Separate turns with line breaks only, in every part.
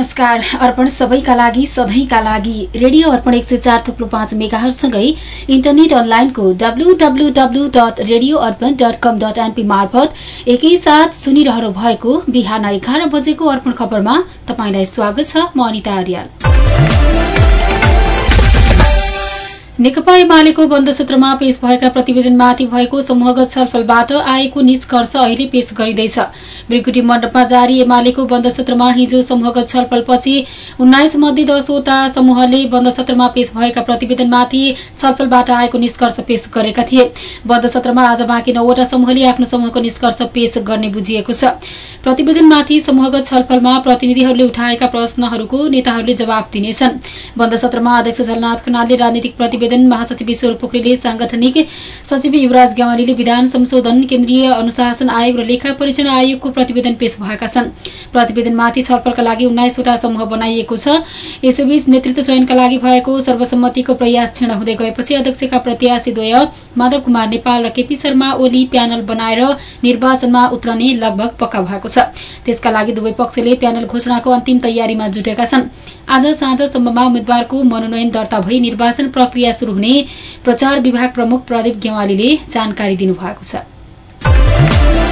नमस्कार। अर्पण सबैका लागि सधैँका लागि रेडियो अर्पण एक सय चार थुप्लो पाँच मेगाहरूसँगै इन्टरनेट अनलाइनको WWW dot radio Arpan dot com dot NP मार्फत एकैसाथ सुनिरहनु भएको बिहान एघार बजेको अर्पण खबरमा तपाईँलाई स्वागत छ। म अनिता आर्याल नेकपा एमालेको बन्द सूत्रमा पेश भएका प्रतिवेदनमाथि भएको समूहगत छलफलबाट आएको निष्कर्ष अहिले पेश गरिँदैछ। ब्रिकुटी मण्डपमा जारी एमालेको बन्द सूत्रमा हिजो समूहगत छलफलपछि उन्नाइस मध्ये दसवटा समूहले बन्द सत्रमा पेश भएका प्रतिवेदनमाथि छलफलबाट आएको निष्कर्ष पेश गरेका थिए। बन्द सत्रमा आज बाँकी नौवटा समूहले आफ्नो समूहको निष्कर्ष पेश गर्ने बुझिएको छ। प्रतिवेदनमाथि समूहगत छलफलमा प्रतिनिधिहरूले उठाएका प्रश्नहरूको नेताहरूले जवाब दिनेछन्। बन्द सत्रमा अध्यक्ष झलनाथ खनालले राजनीतिक प्रतिवेदन प्रतिवेदन महासचिव ईश्वर पोखरेलले सांगठनिक सचिव युवराज ग्यावालीले विधान संशोधन केन्द्रीय अनुशासन आयोग र लेखा परीक्षण आयोगको प्रतिवेदन पेश भएका छन्। प्रतिवेदनमाथि छलफलका लागि उन्नाइसवटा समूह बनाइएको छ। यसैबीच नेतृत्व चयनका लागि भएको सर्वसम्मतिको प्रयास क्षीण हुँदै गएपछि अध्यक्षका प्रत्याशीद्वय माधव कुमार नेपाल र केपी शर्मा ओली प्यानल बनाएर निर्वाचनमा उत्रने लगभग पक्का भएको छ। त्यसका लागि दुवै पक्षले प्यानल घोषणाको अन्तिम तयारीमा जुटेका छन्। आज साँझसम्ममा उम्मेद्वारको मनोनयन दर्ता भई निर्वाचन प्रक्रिया शुरू हुने प्रचार विभाग प्रमुख प्रदीप गेवालीले जानकारी दिनुभएको छ।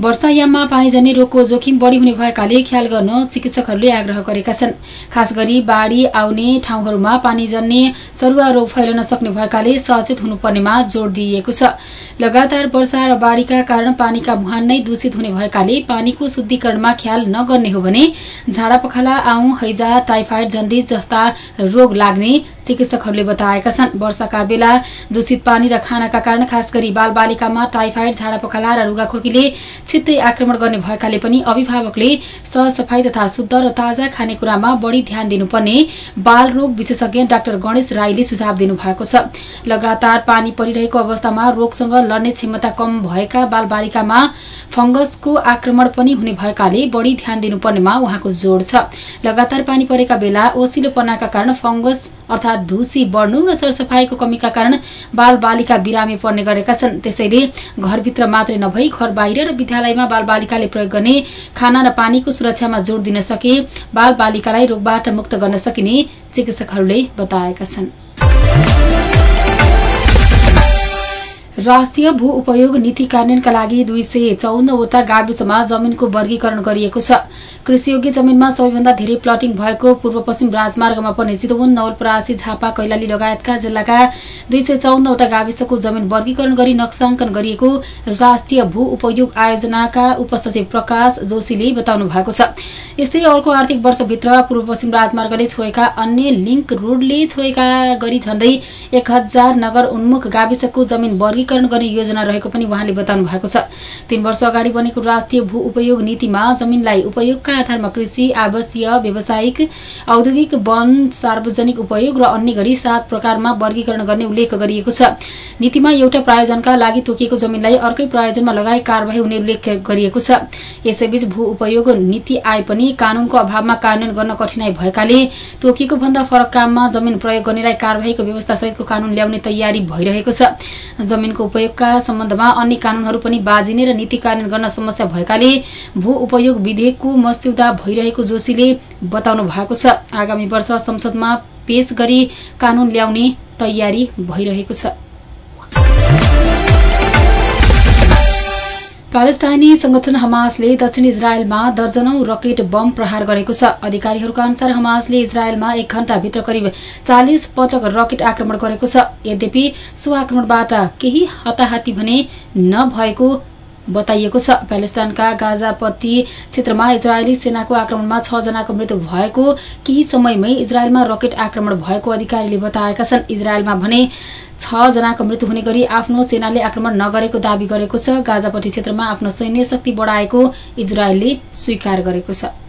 वर्षायाममा पानीजन्य रोगको जोखिम बढ़ी हुने भएकाले ख्याल गर्न चिकित्सकहरूले आग्रह गरेका छन्। खास गरी बाढ़ी आउने ठाउँहरूमा पानीजन्य सरूवा रोग फैलन सक्ने भएकाले सचेत हुनुपर्नेमा जोड़ दिइएको छ। लगातार वर्षा र बाढ़ीका कारण पानीका मुहान नै दूषित हुने भएकाले पानीको शुद्धिकरणमा ख्याल नगर्ने हो भने झाडा पखाला आउँ हैजा टाइफाइड जन्डिस जस्ता रोग लाग्ने चिकित्सकहरूले बताएका छन्। वर्षाका बेला दूषित पानी र खानाका कारण खास गरी बाल बालिकामा टाइफाइड झाडापखाला र रुगाखोकीले छिट्टै आक्रमण गर्ने भएकाले पनि अभिभावकले सरसफाई तथा शुद्ध र ताजा खानेकुरामा बढ़ी ध्यान दिनुपर्ने बाल रोग विशेषज्ञ डाक्टर गणेश राईले सुझाव दिनुभएको छ। लगातार पानी परिरहेको अवस्थामा रोगसँग लड्ने क्षमता कम भएका बाल बालिकामा फंगसको आक्रमण पनि हुने भएकाले बढ़ी ध्यान दिनुपर्नेमा उहाँको जोड़ छ। लगातार पानी परेका बेला ओसिलोपनाका कारण फंगस अर्थात ढुसी बढ्नु र सरसफाईको कमीका कारण बाल बालिका बिरामी पर्ने गरेका छन्। त्यसैले घरभित्र मात्रै नभई घर बाहिर र विद्यालयमा बाल बालिकाले प्रयोग गर्ने खाना र पानीको सुरक्षामा जोड़ दिन सके बाल बालिकालाई रोगबाट मुक्त गर्न सकिने चिकित्सकहरूले बताएका छन्। राष्ट्रिय भू उपयोग नीति कार्यान्वयनका लागि दुई सय चौन्नवटा गाविसमा जमीनको वर्गीकरण गरिएको छ। कृषियोग्य जमीनमा सबैभन्दा धेरै प्लटिङ भएको पूर्व पश्चिम राजमार्गमा पर्ने चितवन नवलपरासी झापा कैलाली लगायतका जिल्लाका दुई सय चौन्नवटा गाविसको जमीन वर्गीकरण गरी नक्साङ्कन गरिएको राष्ट्रिय भू उपयोग आयोजनाका उपसचिव प्रकाश जोशीले बताउनु भएको छ। यस्तै अर्को आर्थिक वर्षभित्र पूर्व पश्चिम राजमार्गले छोएका अन्य लिंक रोडले छोएका गरी झण्डै एक नगर उन्मुख गाविसको जमीन वर्गी वर्गीकरण गर्ने योजना रहेको पनि उहाँले बताउनु भएको छ। तीन वर्ष अगाडि बनेको राष्ट्रिय भू उपयोग नीतिमा जमीनलाई उपयोगका आधारमा कृषि आवासीय व्यावसायिक औद्योगिक वन सार्वजनिक उपयोग र अन्य गरी सात प्रकारमा वर्गीकरण गर्ने उल्लेख गरिएको छ। नीतिमा एउटा प्रायोजनका लागि तोकिएको जमीनलाई अर्कै प्रायोजनमा लगाई कार्यवाही हुने उल्लेख गरिएको छ। यसैबीच भू उपयोग नीति आए पनि कानूनको अभावमा कार्यान्वयन गर्न कठिनाई भएकाले तोकिएको भन्दा फरक काममा जमीन प्रयोग गर्नेलाई कार्यवाहीको व्यवस्था सहितको कानून ल्याउने तयारी भइरहेको छ। जमीनको उपयोगका सम्बन्धमा अन्य कानूनहरू पनि बाजिने र नीति कार्यान्वयन गर्न समस्या भएकाले भू उपयोग विधेयकको मस्यौदा भइरहेको जोशीले बताउनु भएको छ। आगामी वर्ष संसदमा पेश गरी कानून ल्याउने तयारी भइरहेको छ। प्यालेस्टाइनी संगठन हमासले दक्षिण इजरायलमा दर्जनौं रकेट बम प्रहार गरेको छ। अधिकारीहरूका अनुसार हमासले इजरायलमा एक घण्टाभित्र करिब चालिस पटक रकेट आक्रमण गरेको छ। यद्यपि सो आक्रमणबाट केही हताहती भने नभएको बताइएको छ। प्यालेस्टाइनका गाजापट्टी क्षेत्रमा इजरायली सेनाको आक्रमणमा छ जनाको मृत्यु भएको केही समयमै इजरायलमा रकेट आक्रमण भएको अधिकारीले बताएका छन्। इजरायलमा भने छ जनाको मृत्यु हुने गरी आफ्नो सेनाले आक्रमण नगरेको दावी गरेको छ। गाजापट्टी क्षेत्रमा आफ्नो सैन्य शक्ति बढ़ाएको इजरायलले स्वीकार गरेको छ।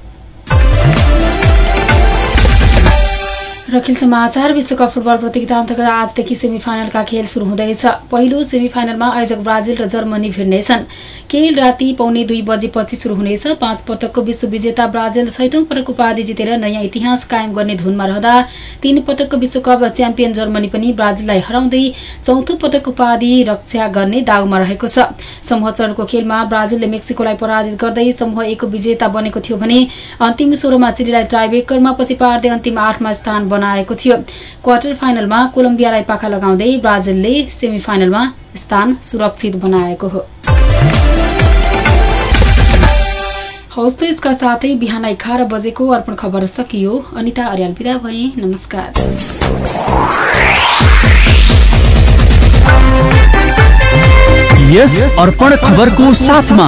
र खेल समाचार विश्वकप फुटबल प्रतियोगिता अन्तर्गत आजदेखि सेमी फाइनलका खेल शुरू हुँदैछ। पहिलो सेमी फाइनलमा आयोजक ब्राजिल र जर्मनी भिड्नेछन् खेल राति पाउने दुई बजेपछि शुरू हुनेछ। पाँच पटकको विश्व विजेता ब्राजिल छैटौं पटक उपाधि जितेर नयाँ इतिहास कायम गर्ने धुनमा रहँदा तीन पटकको विश्वकप च्याम्पियन जर्मनी पनि ब्राजिललाई हराउँदै चौथो पटक उपाधि रक्षा गर्ने दाउमा रहेको छ। समूह चरणको खेलमा ब्राजिलले मेक्सिकोलाई पराजित गर्दै समूह एक विजेता बनेको थियो भने अन्तिम सोह्रमा चिलीलाई टाइब्रेकरमा पछि पार्दै अन्तिम आठमा स्थान बनाएको थियो। क्वार्टर फाइनलमा कोलम्बियालाई पाखा लगाउँदै ब्राजिलले सेमी फाइनलमा स्थान सुरक्षित बनाएको हो। हौस् त यसका साथै बिहान एघार बजेको अर्पण खबर सकियो। अनिता अर्याल विदा भए नमस्कार।
यस अर्पण खबरको साथमा।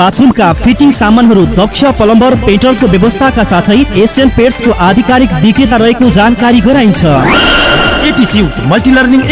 बाथरुमका फिटिङ सामानहरू दक्ष प्लम्बर पेट्रोलको व्यवस्थाका साथै एसियन पेट्सको आधिकारिक विक्रेता रहेको जानकारी गराइन्छ।
एटिच्युट मल्टिलर्निङ